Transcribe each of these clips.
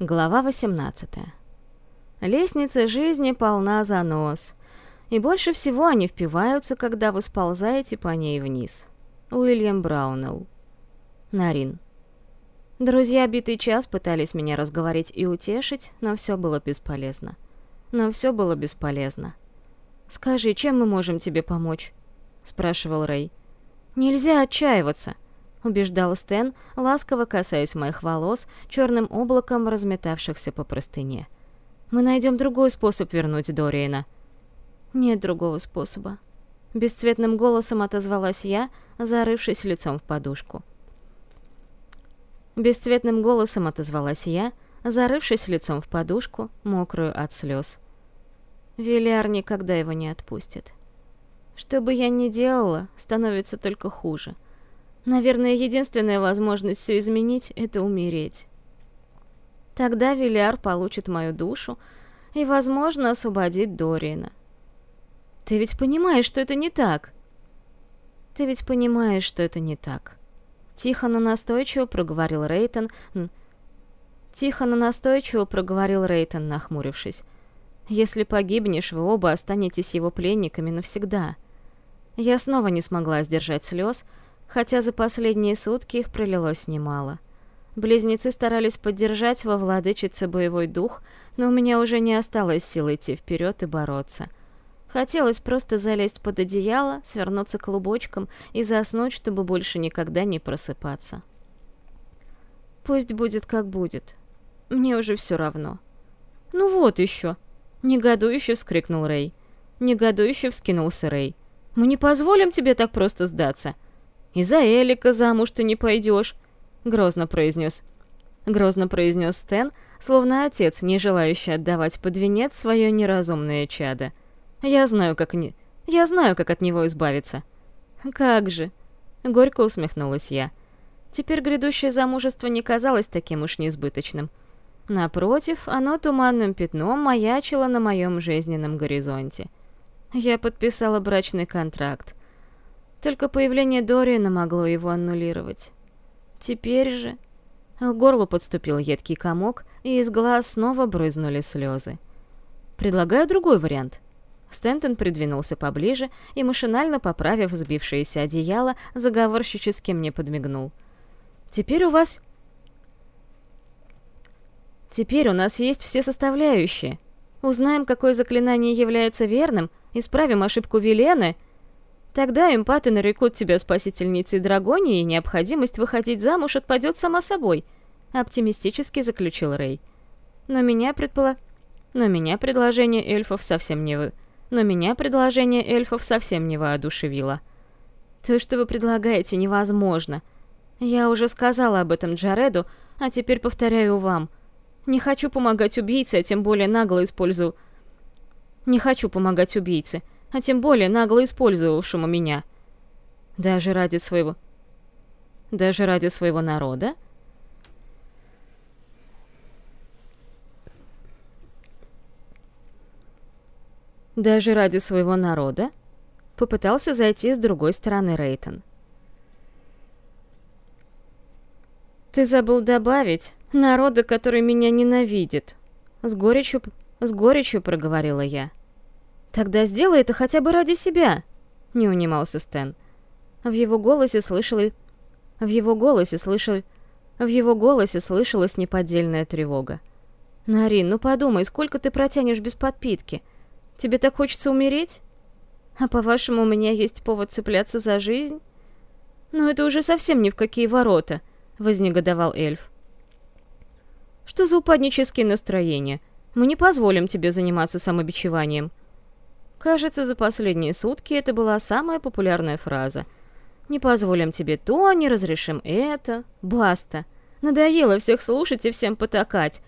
Глава 18. Лестница жизни полна занос, и больше всего они впиваются, когда вы сползаете по ней вниз. Уильям Браунелл. Нарин. Друзья битый час пытались меня разговорить и утешить, но все было бесполезно. Но все было бесполезно. «Скажи, чем мы можем тебе помочь?» — спрашивал Рэй. «Нельзя отчаиваться!» — убеждал Стэн, ласково касаясь моих волос, черным облаком разметавшихся по простыне. «Мы найдем другой способ вернуть Дориена». «Нет другого способа». Бесцветным голосом отозвалась я, зарывшись лицом в подушку. Бесцветным голосом отозвалась я, зарывшись лицом в подушку, мокрую от слез. Виляр никогда его не отпустит. Что бы я ни делала, становится только хуже — Наверное, единственная возможность все изменить — это умереть. Тогда Виляр получит мою душу и, возможно, освободит Дориена. Ты ведь понимаешь, что это не так? Ты ведь понимаешь, что это не так. Тихо, но настойчиво проговорил Рейтон. Тихо, но настойчиво проговорил Рейтон, нахмурившись. Если погибнешь, вы оба останетесь его пленниками навсегда. Я снова не смогла сдержать слез, хотя за последние сутки их пролилось немало. Близнецы старались поддержать во владычице боевой дух, но у меня уже не осталось сил идти вперед и бороться. Хотелось просто залезть под одеяло, свернуться клубочком и заснуть, чтобы больше никогда не просыпаться. Пусть будет как будет. Мне уже все равно. «Ну вот еще!» — негодующе вскрикнул Рэй. Негодующе вскинулся Рэй. «Мы не позволим тебе так просто сдаться!» «И за Элика замуж ты не пойдешь», — грозно произнес. Грозно произнес Стэн, словно отец, не желающий отдавать под венец свое неразумное чадо. «Я знаю, как не... Я знаю, как от него избавиться». «Как же?» — горько усмехнулась я. Теперь грядущее замужество не казалось таким уж несбыточным. Напротив, оно туманным пятном маячило на моем жизненном горизонте. Я подписала брачный контракт. Только появление Дориана могло его аннулировать. Теперь же... К горлу подступил едкий комок, и из глаз снова брызнули слезы. «Предлагаю другой вариант». Стентон придвинулся поближе и, машинально поправив сбившееся одеяло, заговорщически мне подмигнул. «Теперь у вас...» «Теперь у нас есть все составляющие. Узнаем, какое заклинание является верным, исправим ошибку Велены — Тогда эмпаты нарекут тебя спасительницей Драгонии, и необходимость выходить замуж отпадет сама собой», — оптимистически заключил Рэй. «Но меня предполо... Но меня предложение эльфов совсем не вы... Но меня предложение эльфов совсем не воодушевило. То, что вы предлагаете, невозможно. Я уже сказала об этом Джареду, а теперь повторяю вам. Не хочу помогать убийце, а тем более нагло использую... Не хочу помогать убийце а тем более нагло использовавшему меня. Даже ради своего... Даже ради своего народа? Даже ради своего народа? Попытался зайти с другой стороны Рейтон. Ты забыл добавить народа, который меня ненавидит. С горечью, с горечью проговорила я. «Тогда сделай это хотя бы ради себя!» — не унимался Стэн. В его голосе слышали... В его голосе слышали... В его голосе слышалась неподдельная тревога. «Нарин, ну подумай, сколько ты протянешь без подпитки? Тебе так хочется умереть? А по-вашему, у меня есть повод цепляться за жизнь?» «Ну это уже совсем ни в какие ворота», — вознегодовал эльф. «Что за упаднические настроения? Мы не позволим тебе заниматься самобичеванием. Кажется, за последние сутки это была самая популярная фраза. «Не позволим тебе то, не разрешим это. Баста. Надоело всех слушать и всем потакать.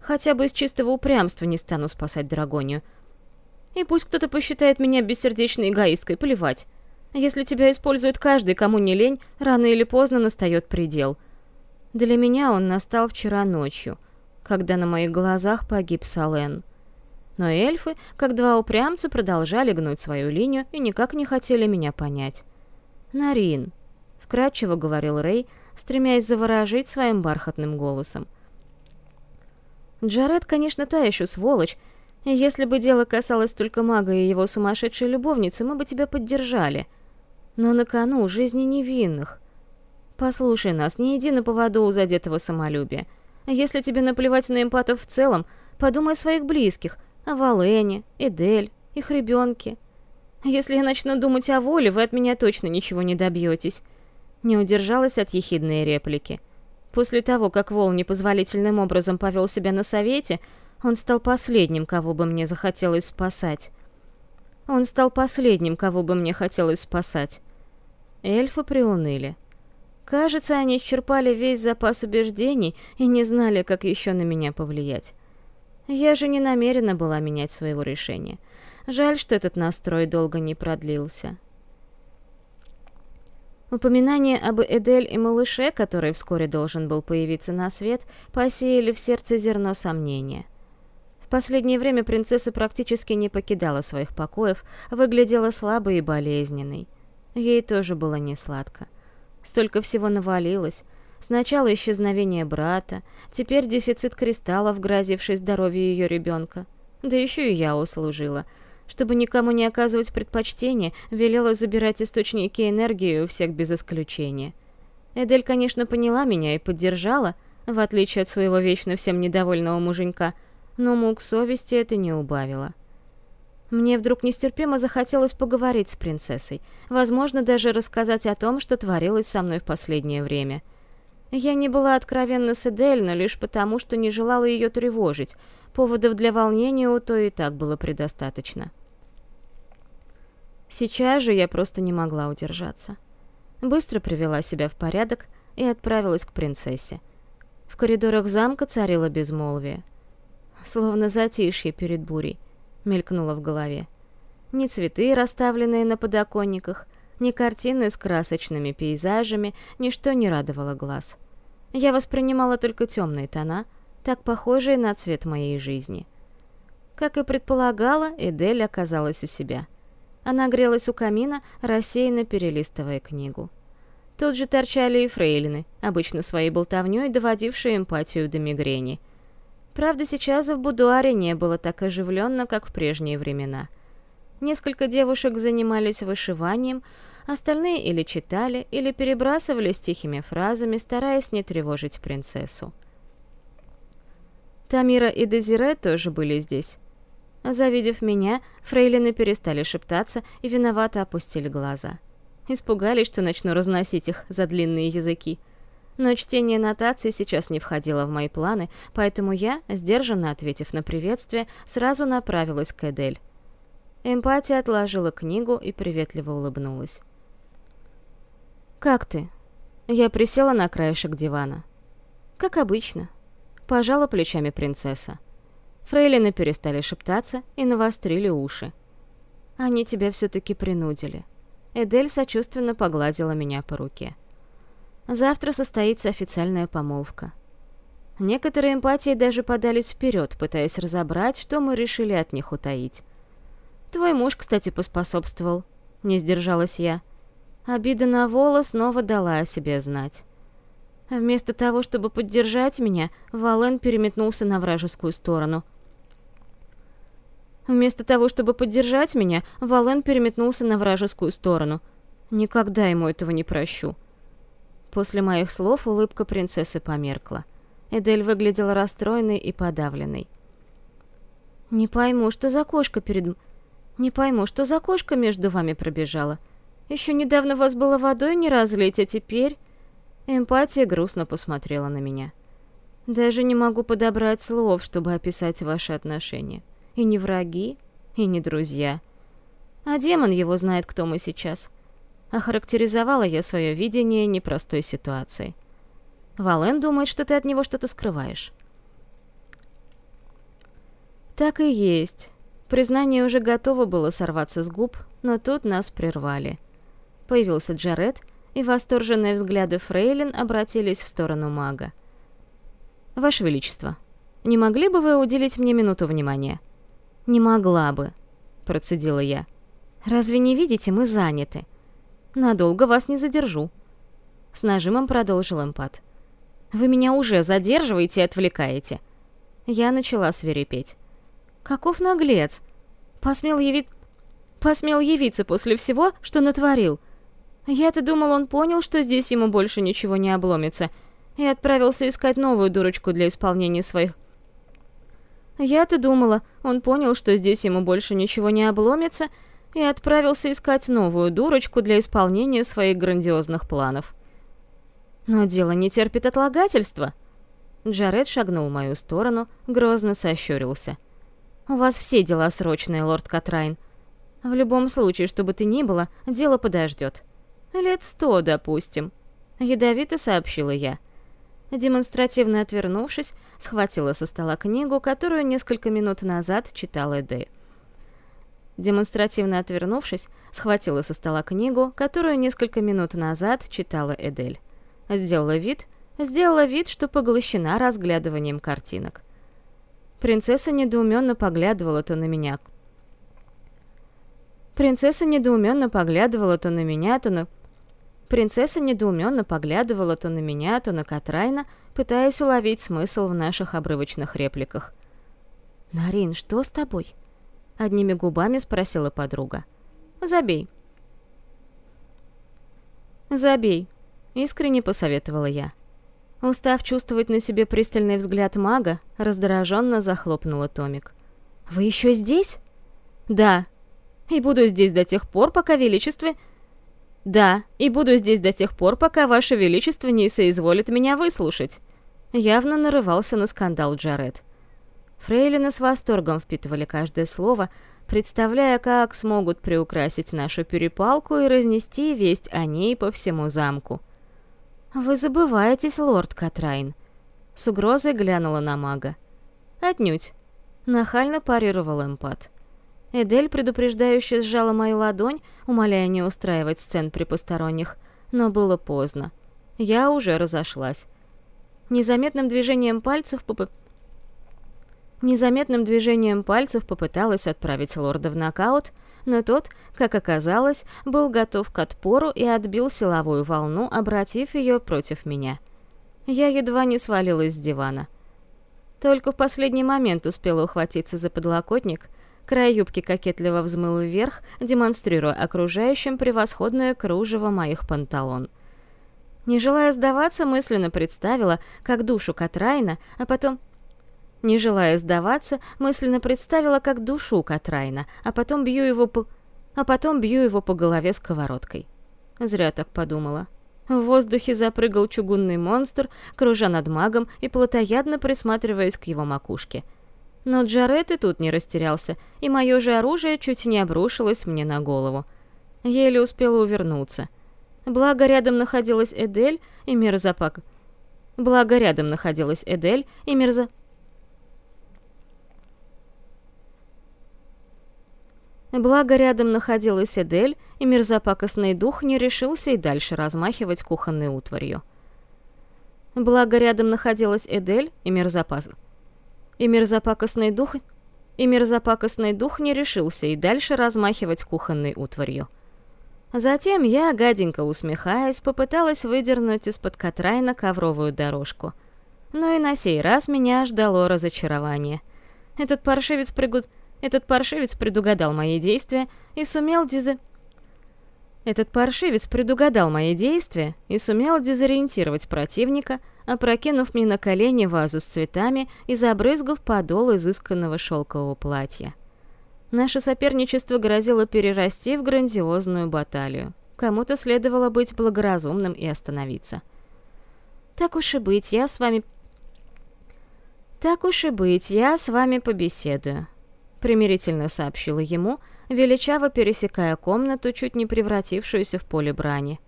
Хотя бы из чистого упрямства не стану спасать Драгонию. И пусть кто-то посчитает меня бессердечной эгоисткой, плевать. Если тебя использует каждый, кому не лень, рано или поздно настает предел. Для меня он настал вчера ночью, когда на моих глазах погиб Сален. Но эльфы, как два упрямца, продолжали гнуть свою линию и никак не хотели меня понять. «Нарин», — вкратчиво говорил Рэй, стремясь заворожить своим бархатным голосом. Джаред, конечно, та еще сволочь, и если бы дело касалось только мага и его сумасшедшей любовницы, мы бы тебя поддержали. Но на кону жизни невинных. Послушай нас, не иди на поводу у задетого самолюбия. Если тебе наплевать на эмпатов в целом, подумай о своих близких, о Валене, Эдель, их ребенке. Если я начну думать о воле, вы от меня точно ничего не добьетесь. Не удержалась от ехидной реплики. После того, как Вол непозволительным образом повел себя на совете, он стал последним, кого бы мне захотелось спасать. Он стал последним, кого бы мне хотелось спасать. Эльфы приуныли. Кажется, они исчерпали весь запас убеждений и не знали, как еще на меня повлиять. Я же не намерена была менять своего решения. Жаль, что этот настрой долго не продлился. Упоминание об Эдель и малыше, который вскоре должен был появиться на свет, посеяли в сердце зерно сомнения. В последнее время принцесса практически не покидала своих покоев, выглядела слабой и болезненной. Ей тоже было не сладко. Столько всего навалилось. Сначала исчезновение брата, теперь дефицит кристаллов, грозивший здоровью ее ребенка. Да еще и я услужила — чтобы никому не оказывать предпочтения, велела забирать источники энергии у всех без исключения. Эдель, конечно, поняла меня и поддержала, в отличие от своего вечно всем недовольного муженька, но мук совести это не убавило. Мне вдруг нестерпимо захотелось поговорить с принцессой, возможно, даже рассказать о том, что творилось со мной в последнее время. Я не была откровенна с Эдель, лишь потому, что не желала ее тревожить, поводов для волнения у той и так было предостаточно. Сейчас же я просто не могла удержаться. Быстро привела себя в порядок и отправилась к принцессе. В коридорах замка царило безмолвие. Словно затишье перед бурей, мелькнуло в голове. Ни цветы, расставленные на подоконниках, ни картины с красочными пейзажами, ничто не радовало глаз. Я воспринимала только темные тона, так похожие на цвет моей жизни. Как и предполагала, Эдель оказалась у себя — она грелась у камина, рассеянно перелистывая книгу. Тут же торчали и фрейлины, обычно своей болтовнёй доводившие эмпатию до мигрени. Правда, сейчас в будуаре не было так оживленно, как в прежние времена. Несколько девушек занимались вышиванием, остальные или читали, или перебрасывались тихими фразами, стараясь не тревожить принцессу. Тамира и Дезире тоже были здесь. Завидев меня, фрейлины перестали шептаться и виновато опустили глаза. Испугались, что начну разносить их за длинные языки. Но чтение нотаций сейчас не входило в мои планы, поэтому я, сдержанно ответив на приветствие, сразу направилась к Эдель. Эмпатия отложила книгу и приветливо улыбнулась. «Как ты?» Я присела на краешек дивана. «Как обычно», — пожала плечами принцесса. Фрейлины перестали шептаться и навострили уши. Они тебя все-таки принудили. Эдель сочувственно погладила меня по руке. Завтра состоится официальная помолвка. Некоторые эмпатии даже подались вперед, пытаясь разобрать, что мы решили от них утаить. Твой муж, кстати, поспособствовал. Не сдержалась я. Обида на волос снова дала о себе знать. Вместо того, чтобы поддержать меня, Вален переметнулся на вражескую сторону. Вместо того, чтобы поддержать меня, Вален переметнулся на вражескую сторону. Никогда ему этого не прощу. После моих слов улыбка принцессы померкла. Эдель выглядела расстроенной и подавленной. «Не пойму, что за кошка перед... Не пойму, что за кошка между вами пробежала. Еще недавно вас было водой не разлить, а теперь...» Эмпатия грустно посмотрела на меня. «Даже не могу подобрать слов, чтобы описать ваши отношения и не враги, и не друзья. А демон его знает, кто мы сейчас. Охарактеризовала я свое видение непростой ситуации. Вален думает, что ты от него что-то скрываешь. Так и есть. Признание уже готово было сорваться с губ, но тут нас прервали. Появился Джаред, и восторженные взгляды Фрейлин обратились в сторону мага. «Ваше Величество, не могли бы вы уделить мне минуту внимания?» «Не могла бы», — процедила я. «Разве не видите, мы заняты. Надолго вас не задержу». С нажимом продолжил эмпат. «Вы меня уже задерживаете и отвлекаете». Я начала свирепеть. «Каков наглец! Посмел явить... Посмел явиться после всего, что натворил. Я-то думал, он понял, что здесь ему больше ничего не обломится, и отправился искать новую дурочку для исполнения своих... Я-то думала, он понял, что здесь ему больше ничего не обломится, и отправился искать новую дурочку для исполнения своих грандиозных планов. Но дело не терпит отлагательства. Джаред шагнул в мою сторону, грозно сощурился. «У вас все дела срочные, лорд Катрайн. В любом случае, что бы ты ни было, дело подождет. Лет сто, допустим», — ядовито сообщила я. Демонстративно отвернувшись, схватила со стола книгу, которую несколько минут назад читала Эдель. Демонстративно отвернувшись, схватила со стола книгу, которую несколько минут назад читала Эдель. Сделала вид, сделала вид, что поглощена разглядыванием картинок. Принцесса недоуменно поглядывала то на меня. Принцесса недоуменно поглядывала то на меня, то на... Принцесса недоуменно поглядывала то на меня, то на Катрайна, пытаясь уловить смысл в наших обрывочных репликах. «Нарин, что с тобой?» Одними губами спросила подруга. «Забей». «Забей», — искренне посоветовала я. Устав чувствовать на себе пристальный взгляд мага, раздраженно захлопнула томик. «Вы еще здесь?» «Да. И буду здесь до тех пор, пока Величестве...» «Да, и буду здесь до тех пор, пока Ваше Величество не соизволит меня выслушать». Явно нарывался на скандал Джаред. Фрейлины с восторгом впитывали каждое слово, представляя, как смогут приукрасить нашу перепалку и разнести весть о ней по всему замку. «Вы забываетесь, лорд Катрайн!» С угрозой глянула на мага. «Отнюдь!» Нахально парировал эмпат. Эдель предупреждающе сжала мою ладонь, умоляя не устраивать сцен при посторонних, но было поздно. Я уже разошлась. Незаметным движением пальцев поп... Незаметным движением пальцев попыталась отправить лорда в нокаут, но тот, как оказалось, был готов к отпору и отбил силовую волну, обратив ее против меня. Я едва не свалилась с дивана. Только в последний момент успела ухватиться за подлокотник, край юбки кокетливо взмыл вверх, демонстрируя окружающим превосходное кружево моих панталон. Не желая сдаваться, мысленно представила, как душу Катрайна, а потом не желая сдаваться, мысленно представила, как душу Катрайна, а потом бью его по... а потом бью его по голове сковородкой. Зря так подумала. В воздухе запрыгал чугунный монстр, кружа над магом и плотоядно присматриваясь к его макушке. Но Джаред и тут не растерялся, и мое же оружие чуть не обрушилось мне на голову. Еле успела увернуться. Благо рядом находилась Эдель и Мерзапак. Благо рядом находилась Эдель и Мерза... Благо рядом находилась Эдель, и мерзопакостный дух не решился и дальше размахивать кухонной утварью. Благо рядом находилась Эдель и мерзопас... И мерзопакостный дух... И мерзопакостный дух не решился и дальше размахивать кухонной утварью. Затем я, гаденько усмехаясь, попыталась выдернуть из-под Катрайна ковровую дорожку. Но и на сей раз меня ждало разочарование. Этот паршивец пригуд... Этот паршивец предугадал мои действия и сумел дезо... Этот паршивец предугадал мои действия и сумел дезориентировать противника, опрокинув мне на колени вазу с цветами и забрызгав подол изысканного шелкового платья. Наше соперничество грозило перерасти в грандиозную баталию. Кому-то следовало быть благоразумным и остановиться. «Так уж и быть, я с вами...» «Так уж и быть, я с вами побеседую», примирительно сообщила ему, величаво пересекая комнату, чуть не превратившуюся в поле брани.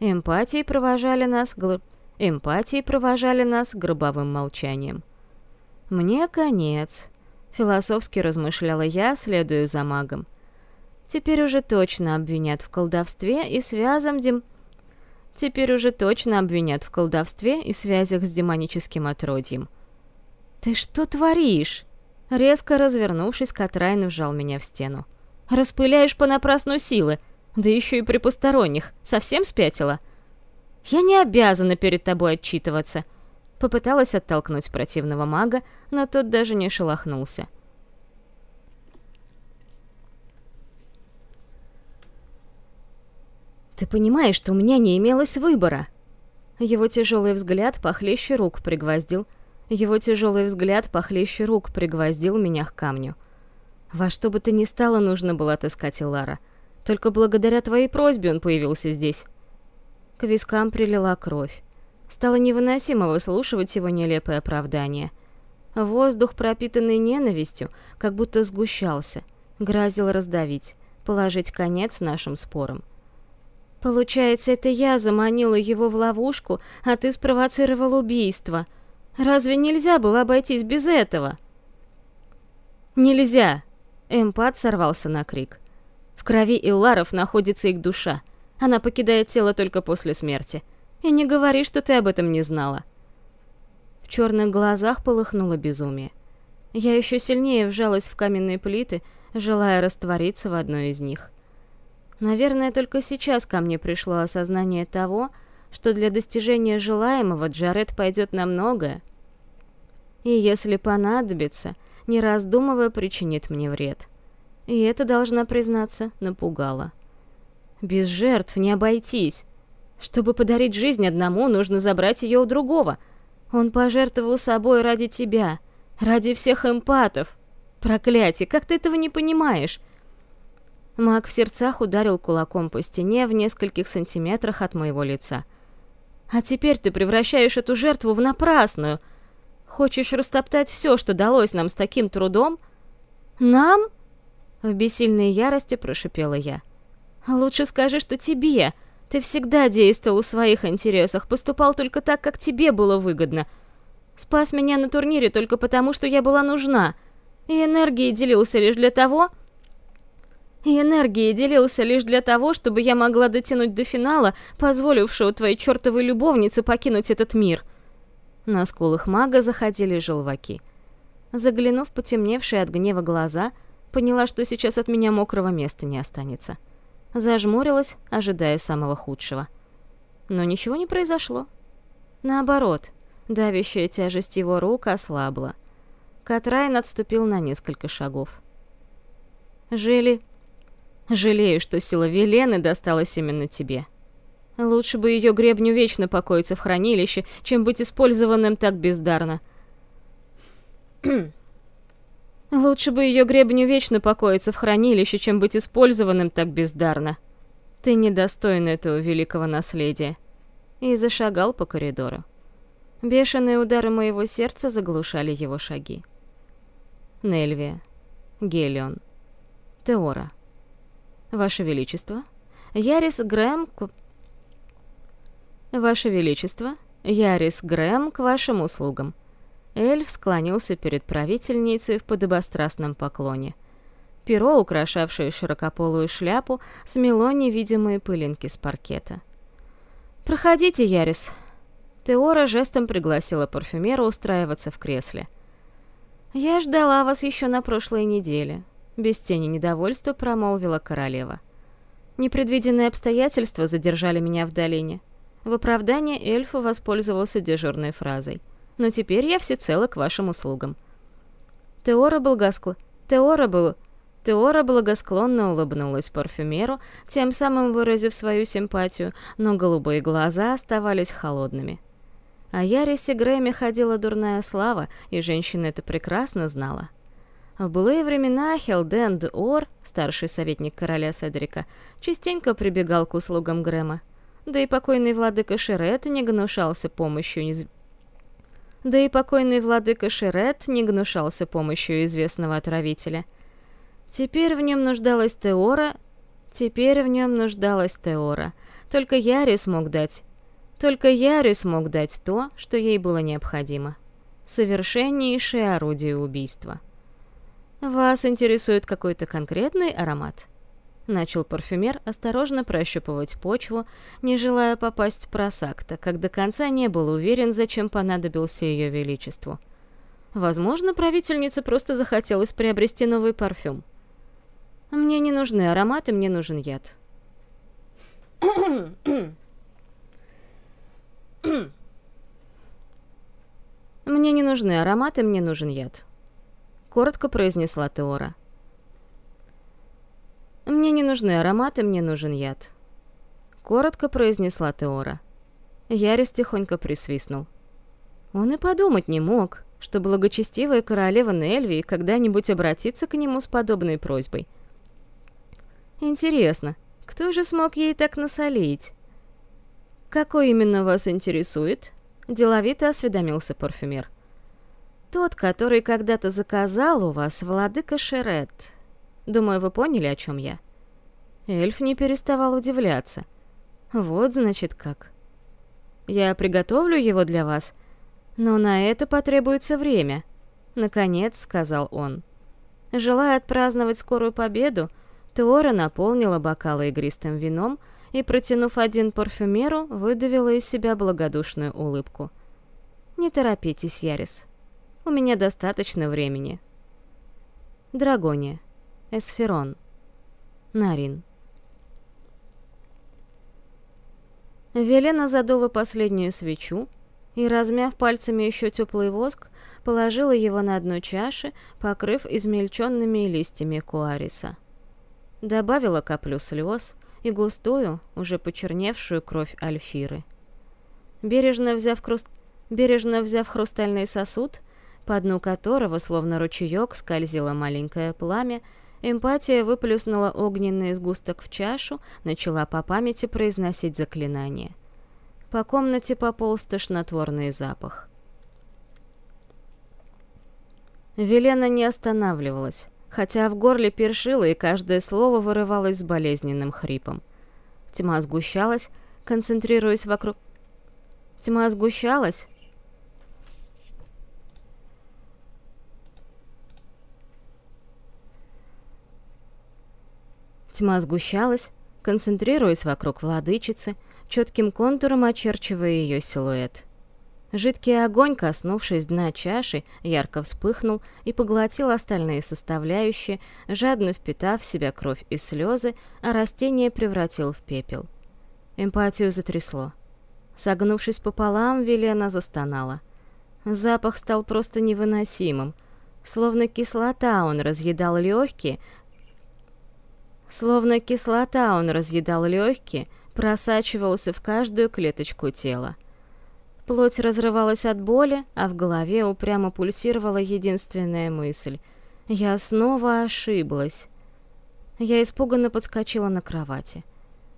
Эмпатии провожали нас гл... Эмпатии провожали нас гробовым молчанием. «Мне конец», — философски размышляла я, следуя за магом. «Теперь уже точно обвинят в колдовстве и связям дем...» Теперь уже точно обвинят в колдовстве и связях с демоническим отродьем. «Ты что творишь?» Резко развернувшись, Катрайн вжал меня в стену. «Распыляешь понапрасну силы, да еще и при посторонних. Совсем спятила?» «Я не обязана перед тобой отчитываться», — Попыталась оттолкнуть противного мага, но тот даже не шелохнулся. «Ты понимаешь, что у меня не имелось выбора?» Его тяжелый взгляд похлеще рук пригвоздил. Его тяжелый взгляд похлеще рук пригвоздил меня к камню. Во что бы то ни стало, нужно было отыскать Илара. Только благодаря твоей просьбе он появился здесь. К вискам прилила кровь. Стало невыносимо выслушивать его нелепое оправдание. Воздух, пропитанный ненавистью, как будто сгущался, грозил раздавить, положить конец нашим спорам. Получается, это я заманила его в ловушку, а ты спровоцировал убийство. Разве нельзя было обойтись без этого? Нельзя! Эмпат сорвался на крик. В крови Илларов находится их душа. Она покидает тело только после смерти. И не говори, что ты об этом не знала. В черных глазах полыхнуло безумие. Я еще сильнее вжалась в каменные плиты, желая раствориться в одной из них. Наверное, только сейчас ко мне пришло осознание того, что для достижения желаемого Джаред пойдет на многое. И если понадобится, не раздумывая, причинит мне вред. И это, должна признаться, напугало. Без жертв не обойтись. Чтобы подарить жизнь одному, нужно забрать ее у другого. Он пожертвовал собой ради тебя, ради всех эмпатов. Проклятие, как ты этого не понимаешь? Маг в сердцах ударил кулаком по стене в нескольких сантиметрах от моего лица. «А теперь ты превращаешь эту жертву в напрасную. Хочешь растоптать все, что далось нам с таким трудом? Нам?» В бессильной ярости прошипела я. «Лучше скажи, что тебе. Ты всегда действовал в своих интересах, поступал только так, как тебе было выгодно. Спас меня на турнире только потому, что я была нужна. И энергией делился лишь для того, и энергией делился лишь для того, чтобы я могла дотянуть до финала, позволившего твоей чертовой любовнице покинуть этот мир. На скулах мага заходили желваки. Заглянув потемневшие от гнева глаза, поняла, что сейчас от меня мокрого места не останется. Зажмурилась, ожидая самого худшего. Но ничего не произошло. Наоборот, давящая тяжесть его рук ослабла. Катрайн отступил на несколько шагов. Жили Жалею, что сила Велены досталась именно тебе. Лучше бы ее гребню вечно покоиться в хранилище, чем быть использованным так бездарно. Лучше бы ее гребню вечно покоиться в хранилище, чем быть использованным так бездарно. Ты недостоин этого великого наследия. И зашагал по коридору. Бешеные удары моего сердца заглушали его шаги. Нельвия. Гелион. Теора. Ваше Величество, Ярис Грэм... К... Ваше Величество, Ярис Грэм к вашим услугам. Эльф склонился перед правительницей в подобострастном поклоне. Перо, украшавшее широкополую шляпу, смело невидимые пылинки с паркета. «Проходите, Ярис!» Теора жестом пригласила парфюмера устраиваться в кресле. «Я ждала вас еще на прошлой неделе. Без тени недовольства промолвила королева. Непредвиденные обстоятельства задержали меня в долине. В оправдание эльфа воспользовался дежурной фразой. «Но теперь я всецело к вашим услугам». Теора был гаскл... Теора был... Теора благосклонно улыбнулась парфюмеру, тем самым выразив свою симпатию, но голубые глаза оставались холодными. О Ярисе Грэме ходила дурная слава, и женщина это прекрасно знала. В былые времена Хелден де Ор, старший советник короля Седрика, частенько прибегал к услугам Грэма. Да и покойный владыка Шерет не гнушался помощью. Да и покойный владыка Шерет не гнушался помощью известного отравителя. Теперь в нем нуждалась Теора... Теперь в нем нуждалась Теора. Только Яри смог дать... Только Яри смог дать то, что ей было необходимо. Совершеннейшее орудие убийства. «Вас интересует какой-то конкретный аромат?» Начал парфюмер осторожно прощупывать почву, не желая попасть в просак, как до конца не был уверен, зачем понадобился ее величеству. Возможно, правительнице просто захотелось приобрести новый парфюм. «Мне не нужны ароматы, мне нужен яд». нужны ароматы, мне нужен яд», — коротко произнесла Теора. «Мне не нужны ароматы, мне нужен яд», — коротко произнесла Теора. Ярис тихонько присвистнул. Он и подумать не мог, что благочестивая королева Нельвии когда-нибудь обратится к нему с подобной просьбой. Интересно, кто же смог ей так насолить? «Какой именно вас интересует?» — деловито осведомился парфюмер. «Тот, который когда-то заказал у вас владыка Шерет. Думаю, вы поняли, о чем я?» Эльф не переставал удивляться. «Вот, значит, как. Я приготовлю его для вас, но на это потребуется время», — наконец сказал он. Желая отпраздновать скорую победу, Теора наполнила бокалы игристым вином и, протянув один парфюмеру, выдавила из себя благодушную улыбку. «Не торопитесь, Ярис. У меня достаточно времени». Драгония. Эсферон. Нарин. Велена задула последнюю свечу и, размяв пальцами еще теплый воск, положила его на дно чаши, покрыв измельченными листьями куариса. Добавила каплю слез и густую, уже почерневшую кровь альфиры. Бережно взяв, хруст... Бережно взяв хрустальный сосуд, по дну которого, словно ручеек, скользило маленькое пламя, Эмпатия выплюснула огненный сгусток в чашу, начала по памяти произносить заклинание. По комнате пополз тошнотворный запах. Велена не останавливалась, хотя в горле першило и каждое слово вырывалось с болезненным хрипом. Тьма сгущалась, концентрируясь вокруг... Тьма сгущалась, Тьма сгущалась, концентрируясь вокруг владычицы, четким контуром очерчивая ее силуэт. Жидкий огонь, коснувшись дна чаши, ярко вспыхнул и поглотил остальные составляющие, жадно впитав в себя кровь и слезы, а растение превратил в пепел. Эмпатию затрясло. Согнувшись пополам, Велена застонала. Запах стал просто невыносимым. Словно кислота он разъедал легкие, Словно кислота он разъедал легкие, просачивался в каждую клеточку тела. Плоть разрывалась от боли, а в голове упрямо пульсировала единственная мысль. «Я снова ошиблась». Я испуганно подскочила на кровати.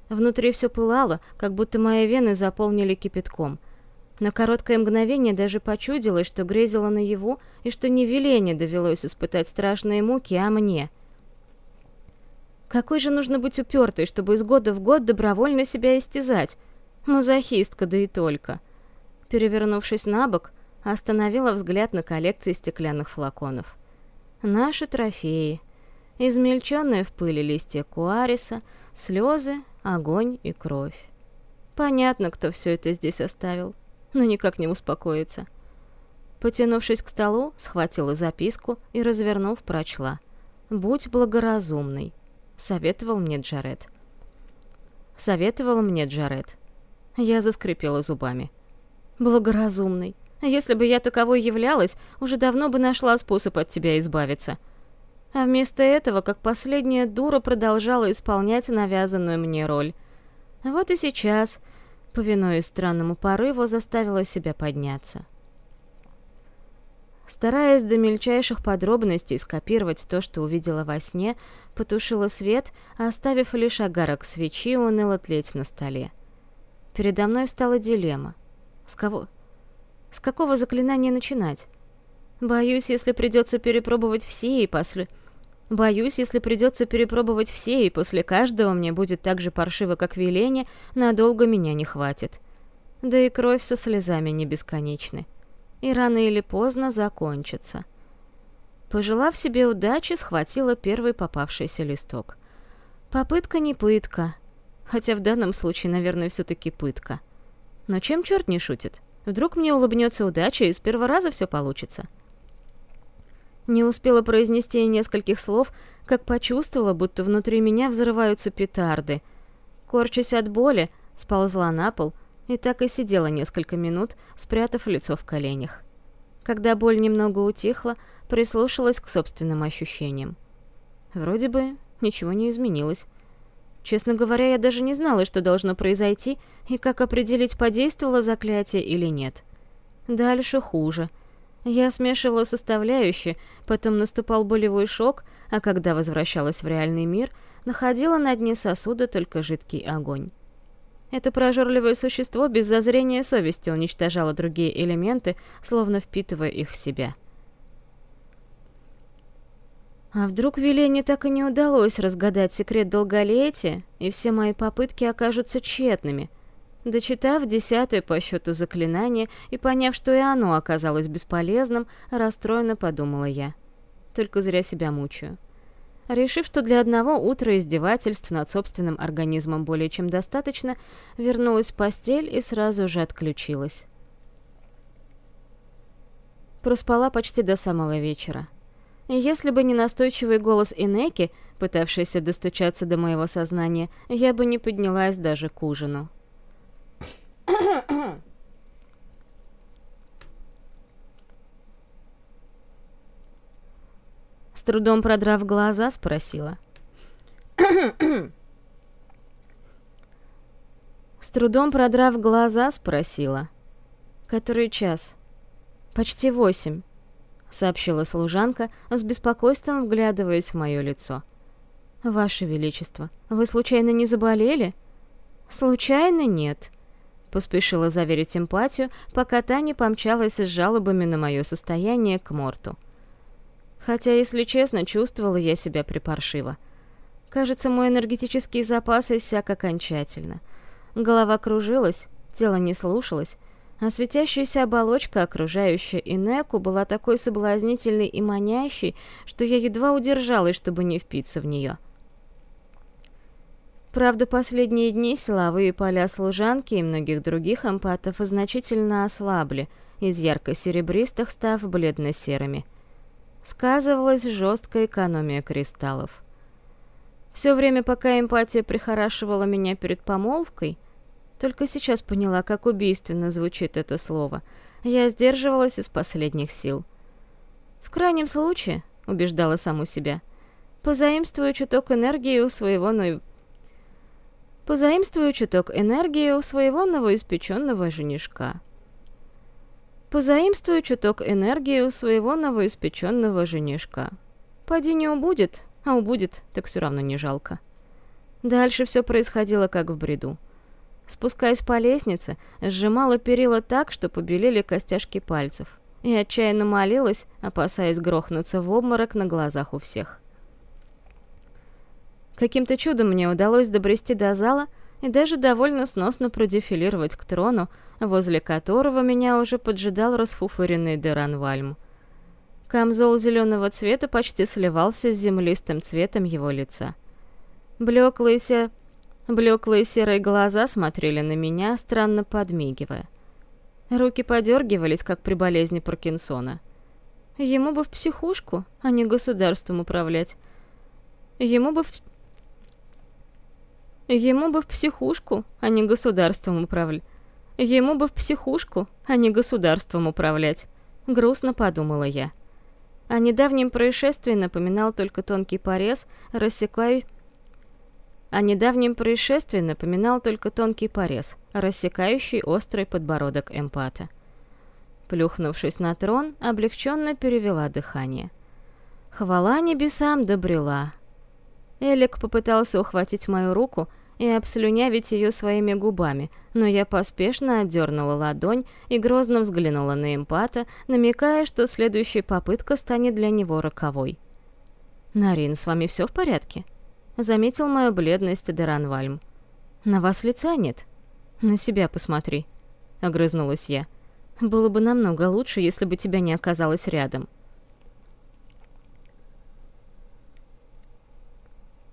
Внутри все пылало, как будто мои вены заполнили кипятком. На короткое мгновение даже почудилось, что грезила наяву, и что не Велене довелось испытать страшные муки, а мне — какой же нужно быть упертой, чтобы из года в год добровольно себя истязать? Мазохистка, да и только. Перевернувшись на бок, остановила взгляд на коллекции стеклянных флаконов. Наши трофеи. Измельченные в пыли листья куариса, слезы, огонь и кровь. Понятно, кто все это здесь оставил, но никак не успокоится. Потянувшись к столу, схватила записку и, развернув, прочла. «Будь благоразумный. Советовал мне Джаред. Советовал мне Джаред. Я заскрипела зубами. Благоразумный. Если бы я таковой являлась, уже давно бы нашла способ от тебя избавиться. А вместо этого, как последняя дура, продолжала исполнять навязанную мне роль. Вот и сейчас, повинуясь странному порыву, заставила себя подняться. Стараясь до мельчайших подробностей скопировать то, что увидела во сне, потушила свет, оставив лишь огарок свечи, уныло тлеть на столе. Передо мной встала дилемма. С кого... С какого заклинания начинать? Боюсь, если придется перепробовать все и после... Боюсь, если придется перепробовать все, и после каждого мне будет так же паршиво, как веление, надолго меня не хватит. Да и кровь со слезами не бесконечны и рано или поздно закончится. Пожелав себе удачи, схватила первый попавшийся листок. Попытка не пытка, хотя в данном случае, наверное, все-таки пытка. Но чем черт не шутит? Вдруг мне улыбнется удача, и с первого раза все получится. Не успела произнести нескольких слов, как почувствовала, будто внутри меня взрываются петарды. Корчась от боли, сползла на пол — и так и сидела несколько минут, спрятав лицо в коленях. Когда боль немного утихла, прислушалась к собственным ощущениям. Вроде бы ничего не изменилось. Честно говоря, я даже не знала, что должно произойти, и как определить, подействовало заклятие или нет. Дальше хуже. Я смешивала составляющие, потом наступал болевой шок, а когда возвращалась в реальный мир, находила на дне сосуда только жидкий огонь. Это прожорливое существо без зазрения совести уничтожало другие элементы, словно впитывая их в себя. А вдруг Велене так и не удалось разгадать секрет долголетия, и все мои попытки окажутся тщетными? Дочитав десятое по счету заклинание и поняв, что и оно оказалось бесполезным, расстроенно подумала я. Только зря себя мучаю. Решив, что для одного утра издевательств над собственным организмом более чем достаточно, вернулась в постель и сразу же отключилась. Проспала почти до самого вечера. Если бы не настойчивый голос Инеки, пытавшийся достучаться до моего сознания, я бы не поднялась даже к ужину. Трудом продрав глаза, спросила. С трудом продрав глаза, спросила. «Который час?» «Почти восемь» сообщила служанка, с беспокойством вглядываясь в мое лицо. «Ваше Величество, вы случайно не заболели?» «Случайно нет», — поспешила заверить эмпатию, пока та не помчалась с жалобами на мое состояние к Морту. Хотя, если честно, чувствовала я себя припаршиво. Кажется, мой энергетический запас иссяк окончательно. Голова кружилась, тело не слушалось, а светящаяся оболочка, окружающая Инеку, была такой соблазнительной и манящей, что я едва удержалась, чтобы не впиться в нее. Правда, последние дни силовые поля служанки и многих других эмпатов значительно ослабли, из ярко-серебристых став бледно-серыми. Сказывалась жесткая экономия кристаллов. Все время, пока эмпатия прихорашивала меня перед помолвкой, только сейчас поняла, как убийственно звучит это слово. Я сдерживалась из последних сил. В крайнем случае, убеждала саму себя, позаимствую чуток энергии у своего но... Позаимствую чуток энергии у своего новоиспеченного женишка. Позаимствую чуток энергии у своего новоиспеченного женишка. Поди не убудет, а убудет, так все равно не жалко. Дальше все происходило как в бреду. Спускаясь по лестнице, сжимала перила так, что побелели костяшки пальцев, и отчаянно молилась, опасаясь грохнуться в обморок на глазах у всех. Каким-то чудом мне удалось добрести до зала и даже довольно сносно продефилировать к трону, возле которого меня уже поджидал расфуфыренный Деранвальм. Камзол зеленого цвета почти сливался с землистым цветом его лица. Блеклые Блеклые серые глаза смотрели на меня, странно подмигивая. Руки подергивались, как при болезни Паркинсона. Ему бы в психушку, а не государством управлять. Ему бы в... Ему бы в психушку, а не государством управлять. Ему бы в психушку, а не государством управлять. Грустно подумала я. О недавнем происшествии напоминал только тонкий порез, рассекая о недавнем происшествии напоминал только тонкий порез, рассекающий острый подбородок эмпата. Плюхнувшись на трон, облегченно перевела дыхание. Хвала небесам добрела. Элик попытался ухватить мою руку и обслюнявить ее своими губами, но я поспешно отдернула ладонь и грозно взглянула на эмпата, намекая, что следующая попытка станет для него роковой. «Нарин, с вами все в порядке?» Заметил мою бледность Деранвальм. «На вас лица нет? На себя посмотри», — огрызнулась я. «Было бы намного лучше, если бы тебя не оказалось рядом».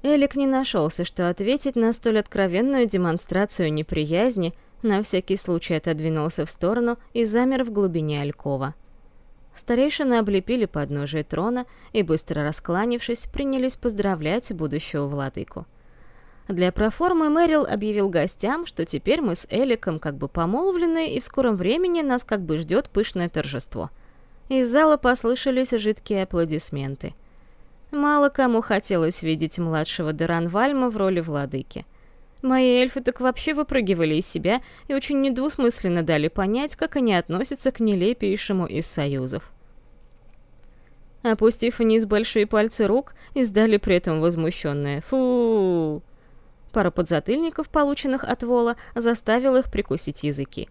Элик не нашелся, что ответить на столь откровенную демонстрацию неприязни, на всякий случай отодвинулся в сторону и замер в глубине алькова. Старейшины облепили подножие трона и, быстро раскланившись, принялись поздравлять будущего владыку. Для проформы Мэрил объявил гостям, что теперь мы с Эликом как бы помолвлены, и в скором времени нас как бы ждет пышное торжество. Из зала послышались жидкие аплодисменты. Мало кому хотелось видеть младшего Деранвальма в роли владыки. Мои эльфы так вообще выпрыгивали из себя и очень недвусмысленно дали понять, как они относятся к нелепейшему из союзов. Опустив вниз большие пальцы рук, издали при этом возмущенное «Фу!». Пара подзатыльников, полученных от Вола, заставил их прикусить языки.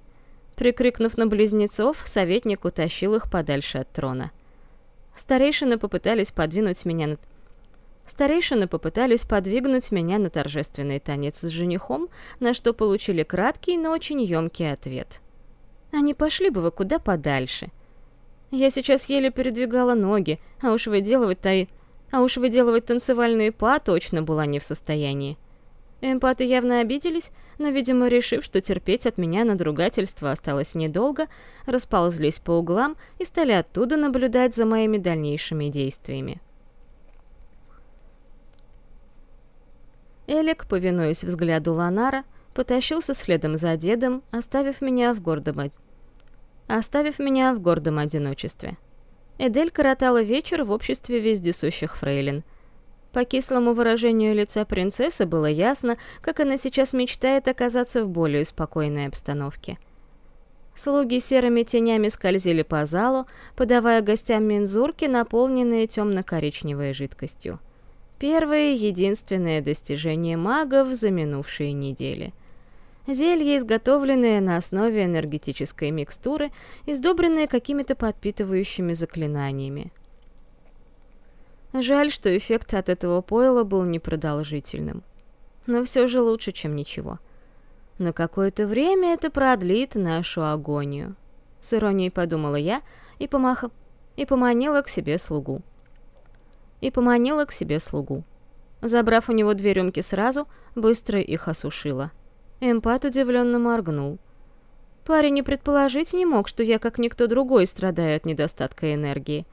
Прикрикнув на близнецов, советник утащил их подальше от трона. Старейшины попытались подвинуть меня на... Старейшины попытались подвигнуть меня на торжественный танец с женихом, на что получили краткий, но очень емкий ответ. Они пошли бы вы куда подальше. Я сейчас еле передвигала ноги, а уж выделывать-то... А уж выделывать танцевальные па точно была не в состоянии. Эмпаты явно обиделись, но, видимо, решив, что терпеть от меня надругательство осталось недолго, расползлись по углам и стали оттуда наблюдать за моими дальнейшими действиями. Элик, повинуясь взгляду Ланара, потащился следом за дедом, оставив меня в гордом, оставив меня в гордом одиночестве. Эдель коротала вечер в обществе вездесущих фрейлин — по кислому выражению лица принцессы было ясно, как она сейчас мечтает оказаться в более спокойной обстановке. Слуги серыми тенями скользили по залу, подавая гостям мензурки, наполненные темно-коричневой жидкостью. Первое единственное достижение магов за минувшие недели. Зелье, изготовленное на основе энергетической микстуры, издобренное какими-то подпитывающими заклинаниями. Жаль, что эффект от этого пойла был непродолжительным. Но все же лучше, чем ничего. На какое-то время это продлит нашу агонию. С иронией подумала я и, помаха... и поманила к себе слугу. И поманила к себе слугу. Забрав у него две рюмки сразу, быстро их осушила. Эмпат удивленно моргнул. Парень не предположить не мог, что я, как никто другой, страдаю от недостатка энергии.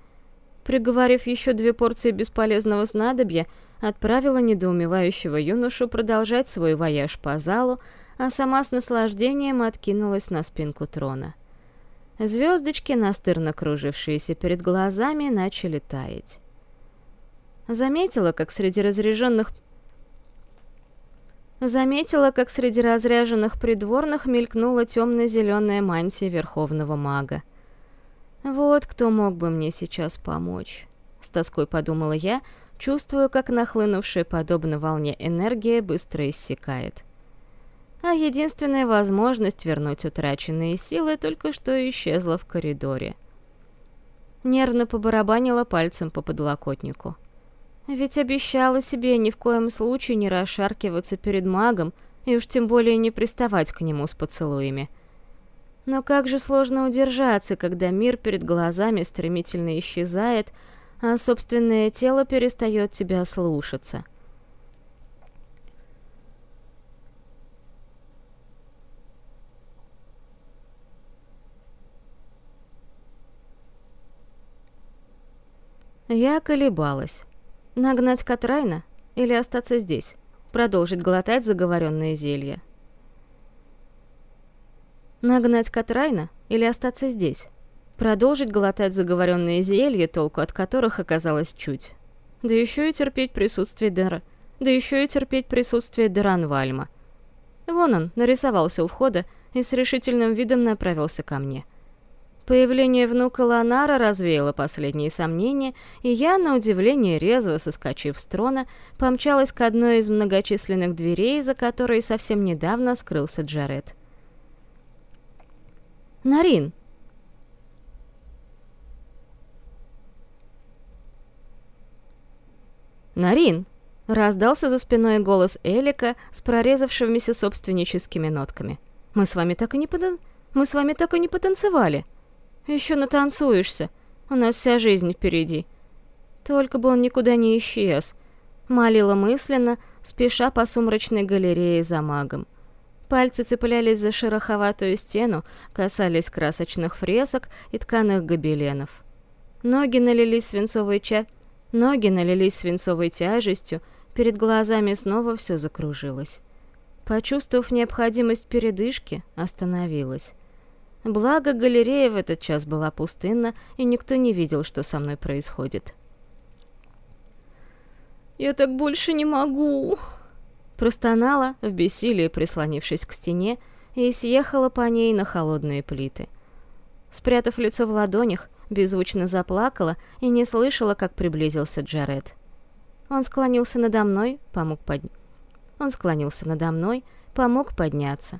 Приговорив еще две порции бесполезного снадобья, отправила недоумевающего юношу продолжать свой вояж по залу, а сама с наслаждением откинулась на спинку трона. Звездочки, настырно кружившиеся перед глазами, начали таять. Заметила, как среди разряженных Заметила, как среди разряженных придворных мелькнула темно-зеленая мантия верховного мага. Вот кто мог бы мне сейчас помочь. С тоской подумала я, чувствуя, как нахлынувшая подобно волне энергия быстро иссякает. А единственная возможность вернуть утраченные силы только что исчезла в коридоре. Нервно побарабанила пальцем по подлокотнику. Ведь обещала себе ни в коем случае не расшаркиваться перед магом и уж тем более не приставать к нему с поцелуями — но как же сложно удержаться, когда мир перед глазами стремительно исчезает, а собственное тело перестает тебя слушаться. Я колебалась. Нагнать Катрайна или остаться здесь? Продолжить глотать заговоренные зелья? Нагнать Катрайна или остаться здесь? Продолжить глотать заговоренные зелья, толку от которых оказалось чуть. Да еще и терпеть присутствие Дера... Да еще и терпеть присутствие Деранвальма. Вон он, нарисовался у входа и с решительным видом направился ко мне. Появление внука Ланара развеяло последние сомнения, и я, на удивление резво соскочив с трона, помчалась к одной из многочисленных дверей, за которой совсем недавно скрылся Джаред. Нарин!» «Нарин!» — раздался за спиной голос Элика с прорезавшимися собственническими нотками. «Мы с вами так и не потан... Мы с вами так и не потанцевали. Еще натанцуешься. У нас вся жизнь впереди. Только бы он никуда не исчез», — молила мысленно, спеша по сумрачной галерее за магом. Пальцы цеплялись за шероховатую стену, касались красочных фресок и тканых гобеленов. Ноги налились свинцовой ча... Ноги налились свинцовой тяжестью, перед глазами снова все закружилось. Почувствовав необходимость передышки, остановилась. Благо, галерея в этот час была пустынна, и никто не видел, что со мной происходит. «Я так больше не могу!» Простонала, в бессилии прислонившись к стене, и съехала по ней на холодные плиты. Спрятав лицо в ладонях, беззвучно заплакала и не слышала, как приблизился Джаред. Он склонился надо мной, помог под... Он склонился надо мной, помог подняться.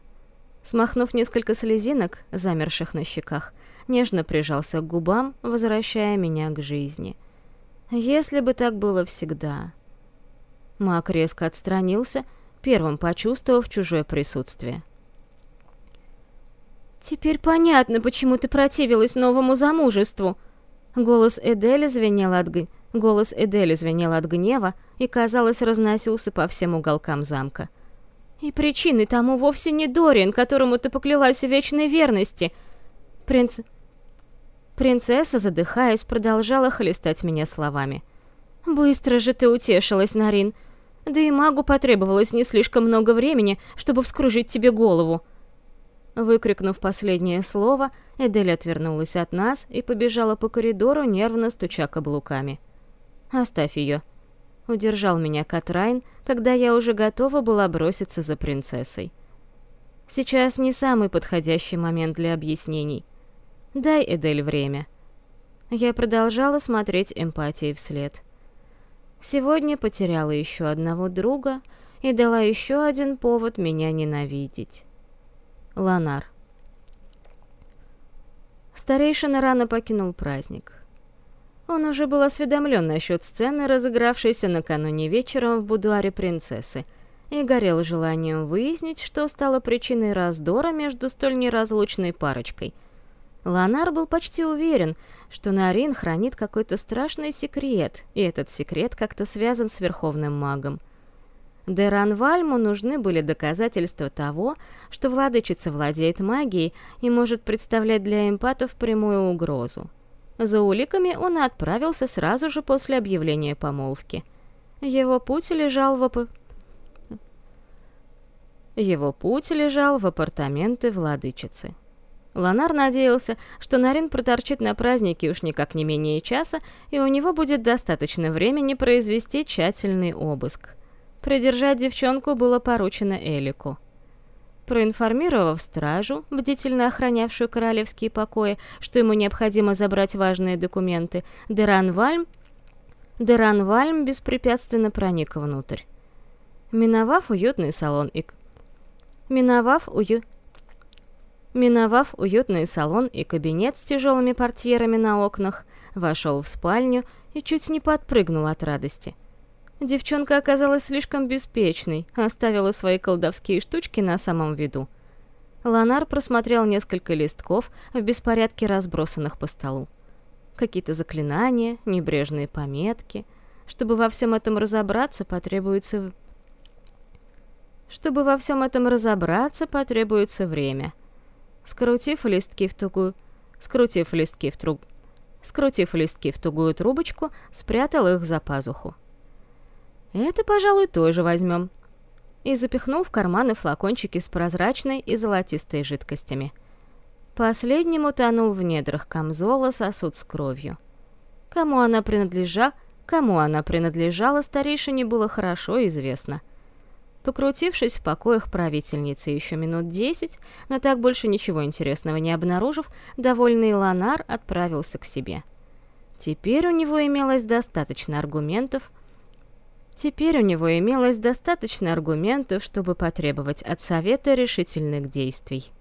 Смахнув несколько слезинок, замерших на щеках, нежно прижался к губам, возвращая меня к жизни. Если бы так было всегда. Мак резко отстранился, первым почувствовав чужое присутствие. «Теперь понятно, почему ты противилась новому замужеству!» Голос Эдели звенел от, г... Голос Эдели звенел от гнева и, казалось, разносился по всем уголкам замка. «И причиной тому вовсе не Дориан, которому ты поклялась в вечной верности!» Принц... Принцесса, задыхаясь, продолжала хлестать меня словами. «Быстро же ты утешилась, Нарин. Да и магу потребовалось не слишком много времени, чтобы вскружить тебе голову». Выкрикнув последнее слово, Эдель отвернулась от нас и побежала по коридору, нервно стуча каблуками. «Оставь ее», — удержал меня Катрайн, когда я уже готова была броситься за принцессой. «Сейчас не самый подходящий момент для объяснений. Дай Эдель время». Я продолжала смотреть эмпатией вслед. Сегодня потеряла еще одного друга и дала еще один повод меня ненавидеть. Ланар. Старейшина рано покинул праздник. Он уже был осведомлен насчет сцены, разыгравшейся накануне вечером в будуаре принцессы, и горел желанием выяснить, что стало причиной раздора между столь неразлучной парочкой. Ланар был почти уверен, что Нарин хранит какой-то страшный секрет, и этот секрет как-то связан с Верховным Магом. Деранвальму нужны были доказательства того, что владычица владеет магией и может представлять для эмпатов прямую угрозу. За уликами он отправился сразу же после объявления помолвки. Его путь лежал в. Его путь лежал в апартаменты владычицы. Ланар надеялся, что Нарин проторчит на празднике уж никак не менее часа, и у него будет достаточно времени произвести тщательный обыск. Придержать девчонку было поручено Элику. Проинформировав стражу, бдительно охранявшую королевские покои, что ему необходимо забрать важные документы, Деран Вальм, Деран Вальм беспрепятственно проник внутрь. Миновав уютный салон и... Миновав ую... Миновав уютный салон и кабинет с тяжелыми портьерами на окнах, вошел в спальню и чуть не подпрыгнул от радости — Девчонка оказалась слишком беспечной, оставила свои колдовские штучки на самом виду. Ланар просмотрел несколько листков в беспорядке разбросанных по столу. Какие-то заклинания, небрежные пометки. Чтобы во всем этом разобраться, потребуется... Чтобы во всем этом разобраться, потребуется время. Скрутив листки в тугую... Скрутив листки в труб... Скрутив листки в тугую трубочку, спрятал их за пазуху. Это, пожалуй, тоже возьмем. И запихнул в карманы флакончики с прозрачной и золотистой жидкостями. Последнему тонул в недрах камзола сосуд с кровью. Кому она принадлежала, кому она принадлежала, старейшине было хорошо известно. Покрутившись в покоях правительницы еще минут десять, но так больше ничего интересного не обнаружив, довольный Ланар отправился к себе. Теперь у него имелось достаточно аргументов, Теперь у него имелось достаточно аргументов, чтобы потребовать от Совета решительных действий.